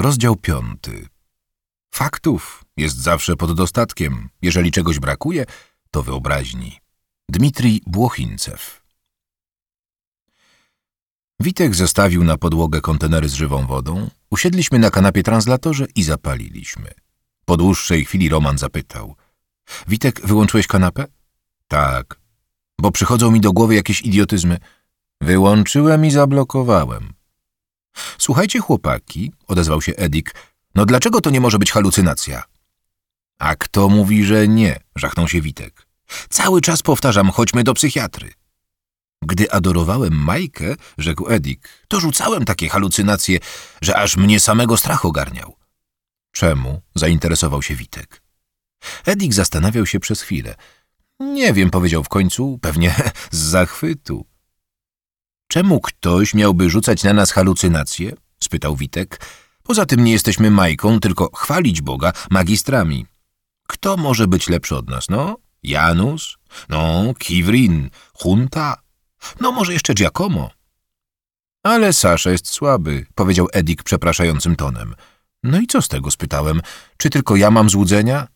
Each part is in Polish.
Rozdział piąty. Faktów jest zawsze pod dostatkiem. Jeżeli czegoś brakuje, to wyobraźni. Dmitrij Błochincew. Witek zestawił na podłogę kontenery z żywą wodą, usiedliśmy na kanapie translatorze i zapaliliśmy. Po dłuższej chwili Roman zapytał. Witek, wyłączyłeś kanapę? Tak. Bo przychodzą mi do głowy jakieś idiotyzmy. Wyłączyłem i zablokowałem. Słuchajcie, chłopaki, odezwał się Edik, no dlaczego to nie może być halucynacja? A kto mówi, że nie? żachnął się Witek. Cały czas powtarzam, chodźmy do psychiatry. Gdy adorowałem Majkę, rzekł Edik, to rzucałem takie halucynacje, że aż mnie samego strach ogarniał. Czemu? zainteresował się Witek. Edik zastanawiał się przez chwilę. Nie wiem, powiedział w końcu, pewnie z zachwytu. Czemu ktoś miałby rzucać na nas halucynacje? spytał Witek. Poza tym nie jesteśmy Majką, tylko chwalić Boga magistrami. Kto może być lepszy od nas, no? Janus? No, Kiwrin, Hunta? No, może jeszcze Giacomo? Ale Sasza jest słaby, powiedział Edik przepraszającym tonem. No i co z tego, spytałem. Czy tylko ja mam złudzenia?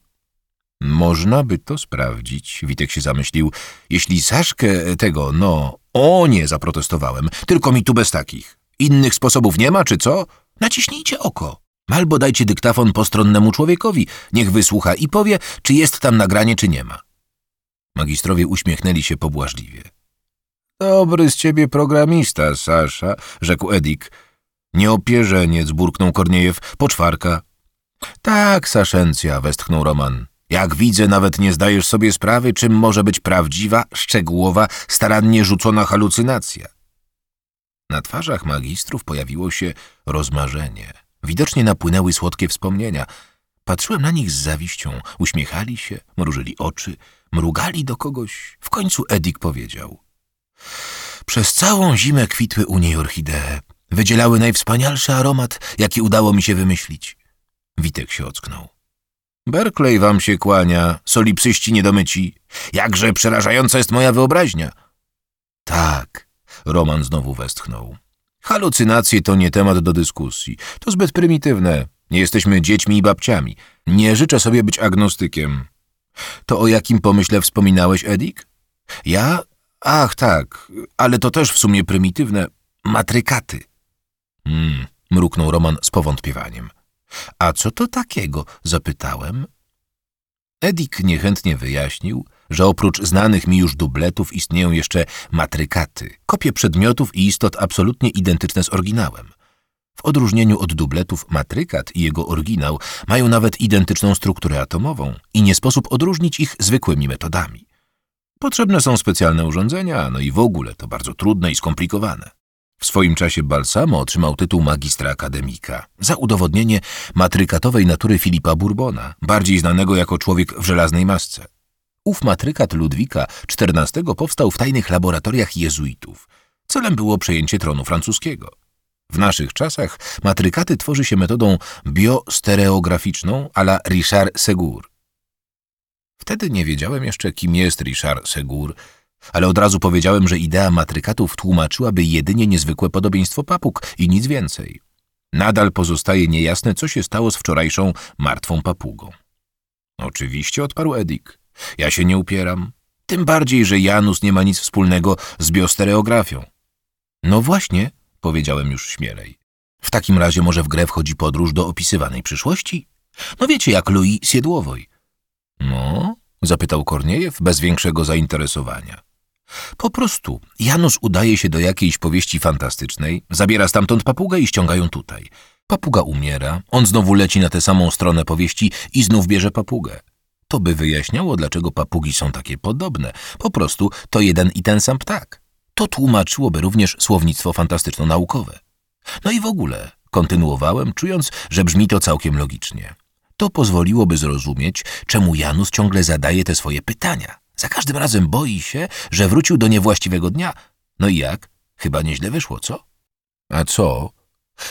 Można by to sprawdzić, Witek się zamyślił. Jeśli Saszkę tego, no, o nie, zaprotestowałem, tylko mi tu bez takich. Innych sposobów nie ma, czy co? Naciśnijcie oko. Albo dajcie dyktafon postronnemu człowiekowi, niech wysłucha i powie, czy jest tam nagranie, czy nie ma. Magistrowie uśmiechnęli się pobłażliwie. Dobry z ciebie programista, Sasza, rzekł Edik. Nieopierzeniec, burknął Korniejew, poczwarka. Tak, Saszencja, westchnął Roman. Jak widzę, nawet nie zdajesz sobie sprawy, czym może być prawdziwa, szczegółowa, starannie rzucona halucynacja. Na twarzach magistrów pojawiło się rozmarzenie. Widocznie napłynęły słodkie wspomnienia. Patrzyłem na nich z zawiścią. Uśmiechali się, mrużyli oczy, mrugali do kogoś. W końcu Edik powiedział. Przez całą zimę kwitły u niej orchidee. Wydzielały najwspanialszy aromat, jaki udało mi się wymyślić. Witek się ocknął. Berkeley wam się kłania, solipsyści niedomyci. Jakże przerażająca jest moja wyobraźnia. Tak, Roman znowu westchnął. Halucynacje to nie temat do dyskusji. To zbyt prymitywne. Nie jesteśmy dziećmi i babciami. Nie życzę sobie być agnostykiem. To o jakim pomyśle wspominałeś, Edik? Ja? Ach, tak, ale to też w sumie prymitywne. Matrykaty. Hmm, mruknął Roman z powątpiewaniem. A co to takiego? zapytałem. Edik niechętnie wyjaśnił, że oprócz znanych mi już dubletów istnieją jeszcze matrykaty, kopie przedmiotów i istot absolutnie identyczne z oryginałem. W odróżnieniu od dubletów matrykat i jego oryginał mają nawet identyczną strukturę atomową i nie sposób odróżnić ich zwykłymi metodami. Potrzebne są specjalne urządzenia, no i w ogóle to bardzo trudne i skomplikowane. W swoim czasie Balsamo otrzymał tytuł magistra akademika za udowodnienie matrykatowej natury Filipa Bourbona, bardziej znanego jako człowiek w żelaznej masce. Ów matrykat Ludwika XIV powstał w tajnych laboratoriach jezuitów. Celem było przejęcie tronu francuskiego. W naszych czasach matrykaty tworzy się metodą biostereograficzną a la Richard Segur. Wtedy nie wiedziałem jeszcze, kim jest Richard Segur, ale od razu powiedziałem, że idea matrykatów tłumaczyłaby jedynie niezwykłe podobieństwo papug i nic więcej. Nadal pozostaje niejasne, co się stało z wczorajszą martwą papugą. Oczywiście, odparł Edik. Ja się nie upieram. Tym bardziej, że Janus nie ma nic wspólnego z biostereografią. No właśnie, powiedziałem już śmielej. W takim razie może w grę wchodzi podróż do opisywanej przyszłości? No wiecie, jak Louis Siedłowoj. No, zapytał Korniejew bez większego zainteresowania. Po prostu Janus udaje się do jakiejś powieści fantastycznej, zabiera stamtąd papugę i ściąga ją tutaj. Papuga umiera, on znowu leci na tę samą stronę powieści i znów bierze papugę. To by wyjaśniało, dlaczego papugi są takie podobne. Po prostu to jeden i ten sam ptak. To tłumaczyłoby również słownictwo fantastyczno-naukowe. No i w ogóle, kontynuowałem, czując, że brzmi to całkiem logicznie. To pozwoliłoby zrozumieć, czemu Janus ciągle zadaje te swoje pytania. Za każdym razem boi się, że wrócił do niewłaściwego dnia. No i jak? Chyba nieźle wyszło, co? A co?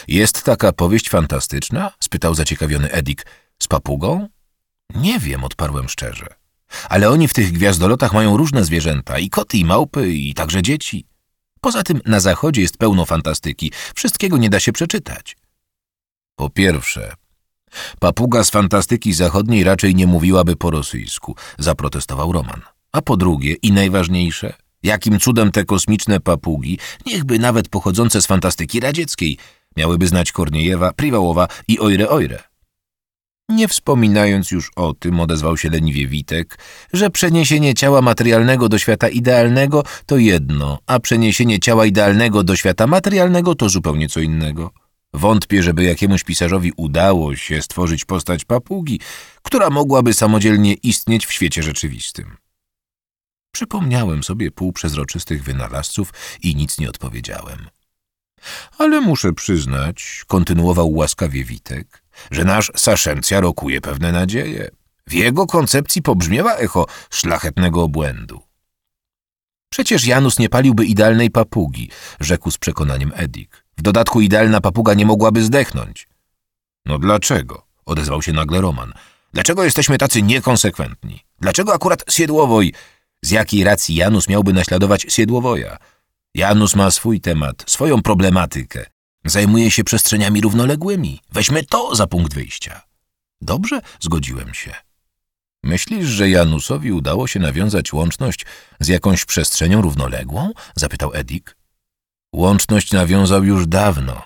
Jest taka powieść fantastyczna? spytał zaciekawiony Edik. Z papugą? Nie wiem, odparłem szczerze. Ale oni w tych gwiazdolotach mają różne zwierzęta, i koty, i małpy, i także dzieci. Poza tym na zachodzie jest pełno fantastyki, wszystkiego nie da się przeczytać. Po pierwsze, papuga z fantastyki zachodniej raczej nie mówiłaby po rosyjsku, zaprotestował Roman. A po drugie i najważniejsze, jakim cudem te kosmiczne papugi, niechby nawet pochodzące z fantastyki radzieckiej, miałyby znać Korniejewa, Priwałowa i Ojre Ojre. Nie wspominając już o tym, odezwał się leniwie Witek, że przeniesienie ciała materialnego do świata idealnego to jedno, a przeniesienie ciała idealnego do świata materialnego to zupełnie co innego. Wątpię, żeby jakiemuś pisarzowi udało się stworzyć postać papugi, która mogłaby samodzielnie istnieć w świecie rzeczywistym. Przypomniałem sobie półprzezroczystych wynalazców i nic nie odpowiedziałem. Ale muszę przyznać, kontynuował łaskawie Witek, że nasz Saszencja rokuje pewne nadzieje. W jego koncepcji pobrzmiewa echo szlachetnego obłędu. Przecież Janus nie paliłby idealnej papugi, rzekł z przekonaniem Edik. W dodatku idealna papuga nie mogłaby zdechnąć. No dlaczego? odezwał się nagle Roman. Dlaczego jesteśmy tacy niekonsekwentni? Dlaczego akurat Siedłowoj? Z jakiej racji Janus miałby naśladować Siedłowoja? Janus ma swój temat, swoją problematykę. Zajmuje się przestrzeniami równoległymi. Weźmy to za punkt wyjścia. Dobrze, zgodziłem się. Myślisz, że Janusowi udało się nawiązać łączność z jakąś przestrzenią równoległą? zapytał Edik. Łączność nawiązał już dawno.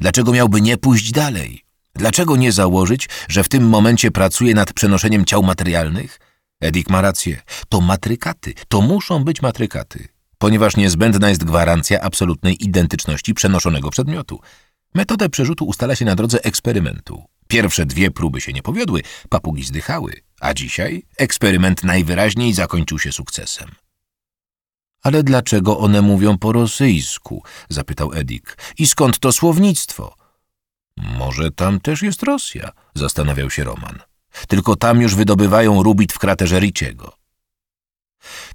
Dlaczego miałby nie pójść dalej? Dlaczego nie założyć, że w tym momencie pracuje nad przenoszeniem ciał materialnych? Edik ma rację. To matrykaty. To muszą być matrykaty ponieważ niezbędna jest gwarancja absolutnej identyczności przenoszonego przedmiotu. Metodę przerzutu ustala się na drodze eksperymentu. Pierwsze dwie próby się nie powiodły, papugi zdychały, a dzisiaj eksperyment najwyraźniej zakończył się sukcesem. Ale dlaczego one mówią po rosyjsku? zapytał Edik. I skąd to słownictwo? Może tam też jest Rosja, zastanawiał się Roman. Tylko tam już wydobywają rubit w kraterze Riciego.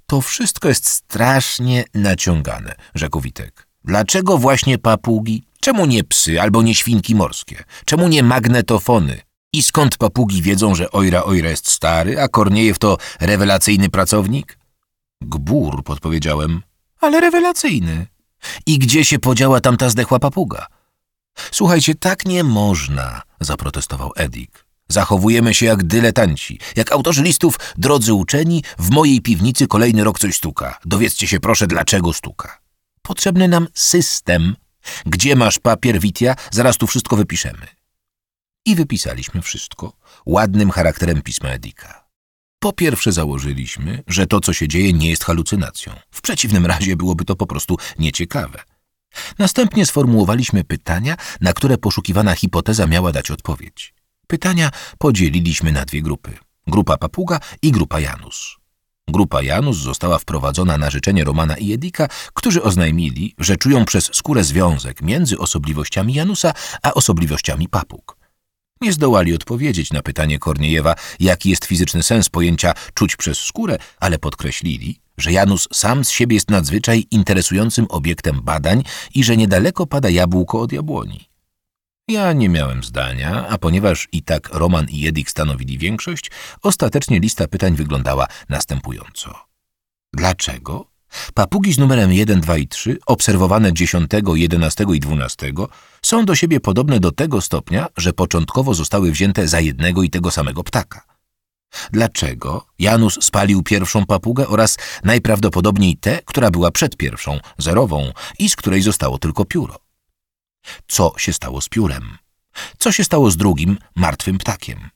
To wszystko jest strasznie naciągane, rzekł Witek. Dlaczego właśnie papugi? Czemu nie psy albo nie świnki morskie? Czemu nie magnetofony? I skąd papugi wiedzą, że Ojra Ojra jest stary, a Korniejew to rewelacyjny pracownik? Gbur, podpowiedziałem. Ale rewelacyjny. I gdzie się podziała tamta zdechła papuga? Słuchajcie, tak nie można, zaprotestował Edik. Zachowujemy się jak dyletanci, jak autorzy listów, drodzy uczeni, w mojej piwnicy kolejny rok coś stuka. Dowiedzcie się proszę, dlaczego stuka. Potrzebny nam system. Gdzie masz papier, Witia? Zaraz tu wszystko wypiszemy. I wypisaliśmy wszystko, ładnym charakterem pisma Edika. Po pierwsze założyliśmy, że to, co się dzieje, nie jest halucynacją. W przeciwnym razie byłoby to po prostu nieciekawe. Następnie sformułowaliśmy pytania, na które poszukiwana hipoteza miała dać odpowiedź. Pytania podzieliliśmy na dwie grupy. Grupa Papuga i grupa Janus. Grupa Janus została wprowadzona na życzenie Romana i Edika, którzy oznajmili, że czują przez skórę związek między osobliwościami Janusa a osobliwościami papug. Nie zdołali odpowiedzieć na pytanie Korniejewa, jaki jest fizyczny sens pojęcia czuć przez skórę, ale podkreślili, że Janus sam z siebie jest nadzwyczaj interesującym obiektem badań i że niedaleko pada jabłko od jabłoni. Ja nie miałem zdania, a ponieważ i tak Roman i Jedik stanowili większość, ostatecznie lista pytań wyglądała następująco. Dlaczego? Papugi z numerem 1, 2 i 3, obserwowane 10, 11 i 12, są do siebie podobne do tego stopnia, że początkowo zostały wzięte za jednego i tego samego ptaka. Dlaczego Janus spalił pierwszą papugę oraz najprawdopodobniej tę, która była przed pierwszą, zerową i z której zostało tylko pióro? Co się stało z piórem? Co się stało z drugim, martwym ptakiem?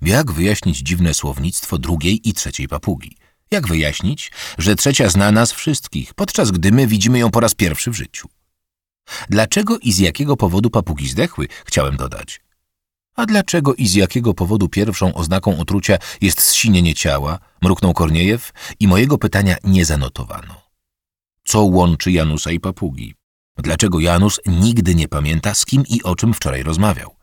Jak wyjaśnić dziwne słownictwo drugiej i trzeciej papugi? Jak wyjaśnić, że trzecia zna nas wszystkich, podczas gdy my widzimy ją po raz pierwszy w życiu? Dlaczego i z jakiego powodu papugi zdechły, chciałem dodać. A dlaczego i z jakiego powodu pierwszą oznaką otrucia jest zsinienie ciała, mruknął Korniejew i mojego pytania nie zanotowano. Co łączy Janusa i papugi? Dlaczego Janus nigdy nie pamięta, z kim i o czym wczoraj rozmawiał?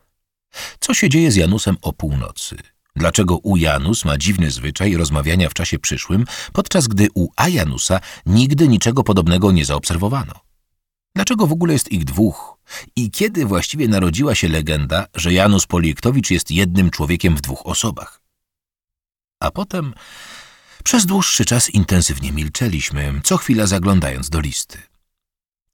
Co się dzieje z Janusem o północy? Dlaczego u Janus ma dziwny zwyczaj rozmawiania w czasie przyszłym, podczas gdy u A Janusa nigdy niczego podobnego nie zaobserwowano? Dlaczego w ogóle jest ich dwóch? I kiedy właściwie narodziła się legenda, że Janus Poliektowicz jest jednym człowiekiem w dwóch osobach? A potem przez dłuższy czas intensywnie milczeliśmy, co chwila zaglądając do listy.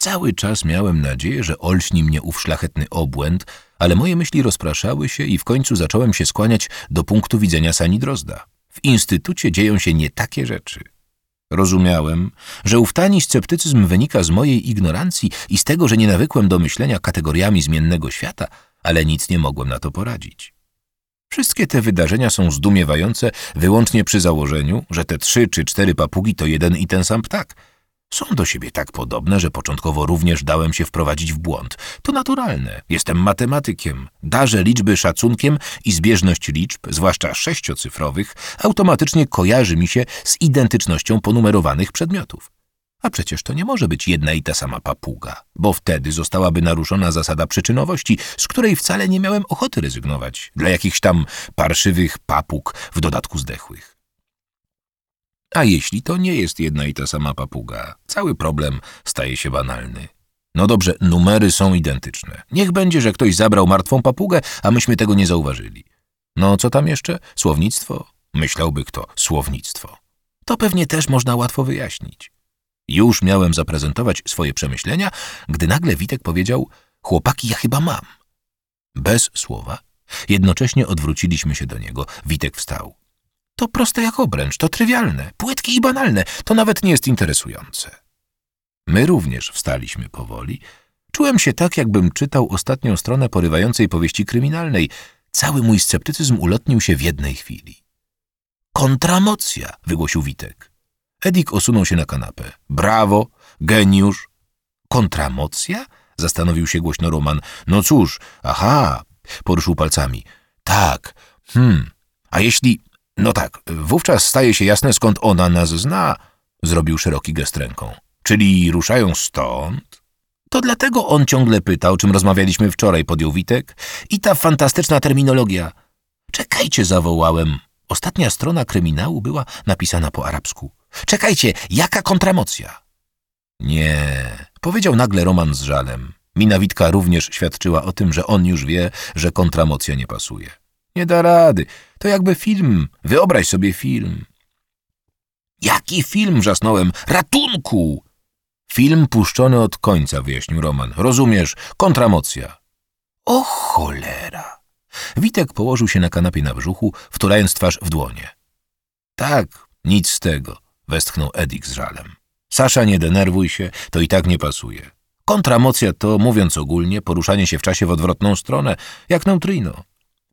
Cały czas miałem nadzieję, że olśni mnie ów szlachetny obłęd, ale moje myśli rozpraszały się i w końcu zacząłem się skłaniać do punktu widzenia Sani Drozda. W instytucie dzieją się nie takie rzeczy. Rozumiałem, że ów tani sceptycyzm wynika z mojej ignorancji i z tego, że nie nawykłem do myślenia kategoriami zmiennego świata, ale nic nie mogłem na to poradzić. Wszystkie te wydarzenia są zdumiewające wyłącznie przy założeniu, że te trzy czy cztery papugi to jeden i ten sam ptak. Są do siebie tak podobne, że początkowo również dałem się wprowadzić w błąd. To naturalne. Jestem matematykiem. Darzę liczby szacunkiem i zbieżność liczb, zwłaszcza sześciocyfrowych, automatycznie kojarzy mi się z identycznością ponumerowanych przedmiotów. A przecież to nie może być jedna i ta sama papuga, bo wtedy zostałaby naruszona zasada przyczynowości, z której wcale nie miałem ochoty rezygnować dla jakichś tam parszywych papug, w dodatku zdechłych. A jeśli to nie jest jedna i ta sama papuga, cały problem staje się banalny. No dobrze, numery są identyczne. Niech będzie, że ktoś zabrał martwą papugę, a myśmy tego nie zauważyli. No co tam jeszcze? Słownictwo? Myślałby kto, słownictwo. To pewnie też można łatwo wyjaśnić. Już miałem zaprezentować swoje przemyślenia, gdy nagle Witek powiedział: Chłopaki, ja chyba mam. Bez słowa. Jednocześnie odwróciliśmy się do niego. Witek wstał. To proste jak obręcz, to trywialne, płytkie i banalne, to nawet nie jest interesujące. My również wstaliśmy powoli. Czułem się tak, jakbym czytał ostatnią stronę porywającej powieści kryminalnej. Cały mój sceptycyzm ulotnił się w jednej chwili. Kontramocja, wygłosił Witek. Edik osunął się na kanapę. Brawo, geniusz. Kontramocja? Zastanowił się głośno Roman. No cóż, aha, poruszył palcami. Tak, hmm, a jeśli... No tak, wówczas staje się jasne, skąd ona nas zna. Zrobił szeroki gest ręką. Czyli ruszają stąd? To dlatego on ciągle pytał, czym rozmawialiśmy wczoraj, podjął Witek. I ta fantastyczna terminologia. Czekajcie, zawołałem. Ostatnia strona kryminału była napisana po arabsku. Czekajcie, jaka kontramocja? Nie, powiedział nagle Roman z żalem. Mina Witka również świadczyła o tym, że on już wie, że kontramocja nie pasuje. Nie da rady. To jakby film. Wyobraź sobie film. Jaki film? wrzasnąłem. Ratunku! Film puszczony od końca, wyjaśnił Roman. Rozumiesz, kontramocja. O cholera! Witek położył się na kanapie na brzuchu, wtulając twarz w dłonie. Tak, nic z tego westchnął Edik z żalem. Sasza, nie denerwuj się, to i tak nie pasuje. Kontramocja to, mówiąc ogólnie, poruszanie się w czasie w odwrotną stronę, jak neutrino.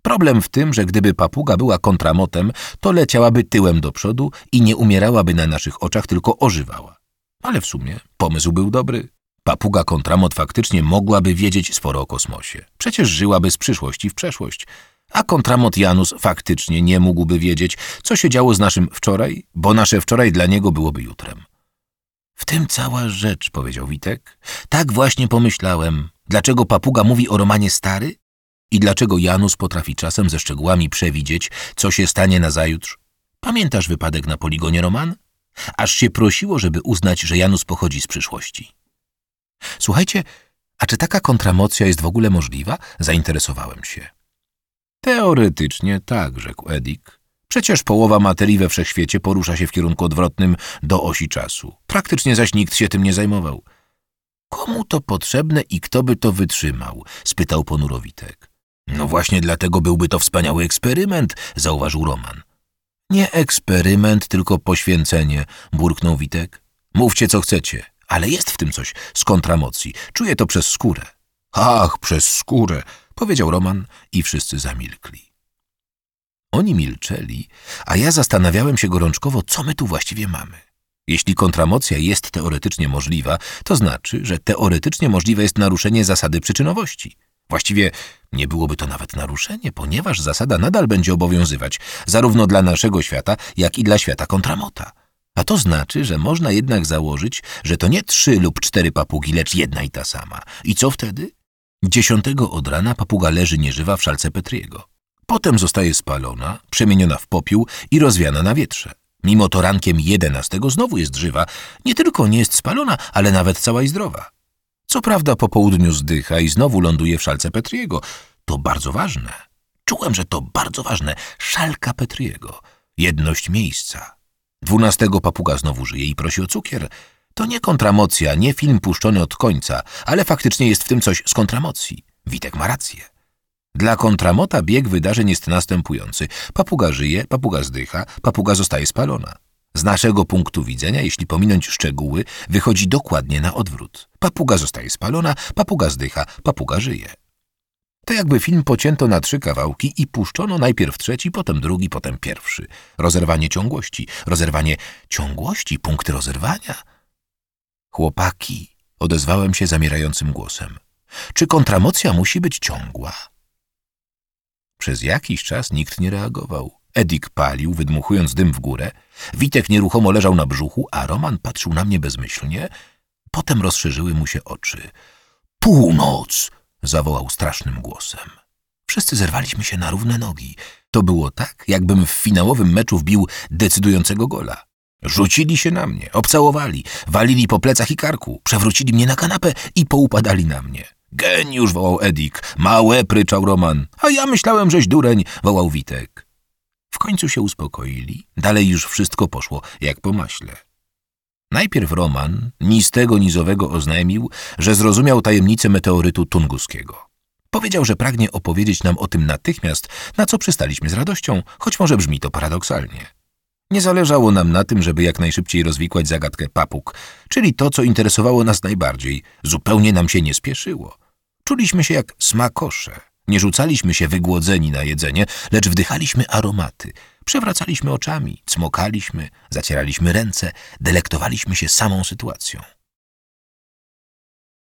Problem w tym, że gdyby papuga była kontramotem, to leciałaby tyłem do przodu i nie umierałaby na naszych oczach, tylko ożywała. Ale w sumie pomysł był dobry. Papuga kontramot faktycznie mogłaby wiedzieć sporo o kosmosie. Przecież żyłaby z przyszłości w przeszłość a kontramot Janus faktycznie nie mógłby wiedzieć, co się działo z naszym wczoraj, bo nasze wczoraj dla niego byłoby jutrem. W tym cała rzecz, powiedział Witek. Tak właśnie pomyślałem. Dlaczego papuga mówi o romanie stary? I dlaczego Janus potrafi czasem ze szczegółami przewidzieć, co się stanie na zajutrz? Pamiętasz wypadek na poligonie Roman? Aż się prosiło, żeby uznać, że Janus pochodzi z przyszłości. Słuchajcie, a czy taka kontramocja jest w ogóle możliwa? Zainteresowałem się. Teoretycznie tak, rzekł Edik. Przecież połowa materii we wszechświecie porusza się w kierunku odwrotnym do osi czasu. Praktycznie zaś nikt się tym nie zajmował. Komu to potrzebne i kto by to wytrzymał? spytał ponurowitek. No właśnie dlatego byłby to wspaniały eksperyment, zauważył Roman. Nie eksperyment, tylko poświęcenie, burknął Witek. Mówcie co chcecie, ale jest w tym coś z kontramocji. Czuję to przez skórę. Ach, przez skórę, powiedział Roman i wszyscy zamilkli. Oni milczeli, a ja zastanawiałem się gorączkowo, co my tu właściwie mamy. Jeśli kontramocja jest teoretycznie możliwa, to znaczy, że teoretycznie możliwe jest naruszenie zasady przyczynowości. Właściwie nie byłoby to nawet naruszenie, ponieważ zasada nadal będzie obowiązywać zarówno dla naszego świata, jak i dla świata kontramota. A to znaczy, że można jednak założyć, że to nie trzy lub cztery papugi, lecz jedna i ta sama. I co wtedy? Dziesiątego od rana papuga leży nieżywa w szalce Petriego. Potem zostaje spalona, przemieniona w popiół i rozwiana na wietrze. Mimo to rankiem jedenastego znowu jest żywa. Nie tylko nie jest spalona, ale nawet cała i zdrowa. Co prawda po południu zdycha i znowu ląduje w szalce Petriego. To bardzo ważne. Czułem, że to bardzo ważne. Szalka Petriego. Jedność miejsca. Dwunastego papuga znowu żyje i prosi o cukier. To nie kontramocja, nie film puszczony od końca, ale faktycznie jest w tym coś z kontramocji. Witek ma rację. Dla kontramota bieg wydarzeń jest następujący. Papuga żyje, papuga zdycha, papuga zostaje spalona. Z naszego punktu widzenia, jeśli pominąć szczegóły, wychodzi dokładnie na odwrót. Papuga zostaje spalona, papuga zdycha, papuga żyje. To jakby film pocięto na trzy kawałki i puszczono najpierw trzeci, potem drugi, potem pierwszy. Rozerwanie ciągłości, rozerwanie ciągłości, punkty rozerwania. Chłopaki, odezwałem się zamierającym głosem. Czy kontramocja musi być ciągła? Przez jakiś czas nikt nie reagował. Edik palił, wydmuchując dym w górę. Witek nieruchomo leżał na brzuchu, a Roman patrzył na mnie bezmyślnie. Potem rozszerzyły mu się oczy. Północ! zawołał strasznym głosem. Wszyscy zerwaliśmy się na równe nogi. To było tak, jakbym w finałowym meczu wbił decydującego gola. Rzucili się na mnie, obcałowali, walili po plecach i karku, przewrócili mnie na kanapę i poupadali na mnie. Geniusz, wołał Edik. Małe, pryczał Roman. A ja myślałem, żeś dureń, wołał Witek. W końcu się uspokoili. Dalej już wszystko poszło, jak po maśle. Najpierw Roman, ni z tego nizowego oznajmił, że zrozumiał tajemnicę meteorytu tunguskiego. Powiedział, że pragnie opowiedzieć nam o tym natychmiast, na co przystaliśmy z radością, choć może brzmi to paradoksalnie. Nie zależało nam na tym, żeby jak najszybciej rozwikłać zagadkę papug, czyli to, co interesowało nas najbardziej. Zupełnie nam się nie spieszyło. Czuliśmy się jak smakosze. Nie rzucaliśmy się wygłodzeni na jedzenie, lecz wdychaliśmy aromaty. Przewracaliśmy oczami, cmokaliśmy, zacieraliśmy ręce, delektowaliśmy się samą sytuacją.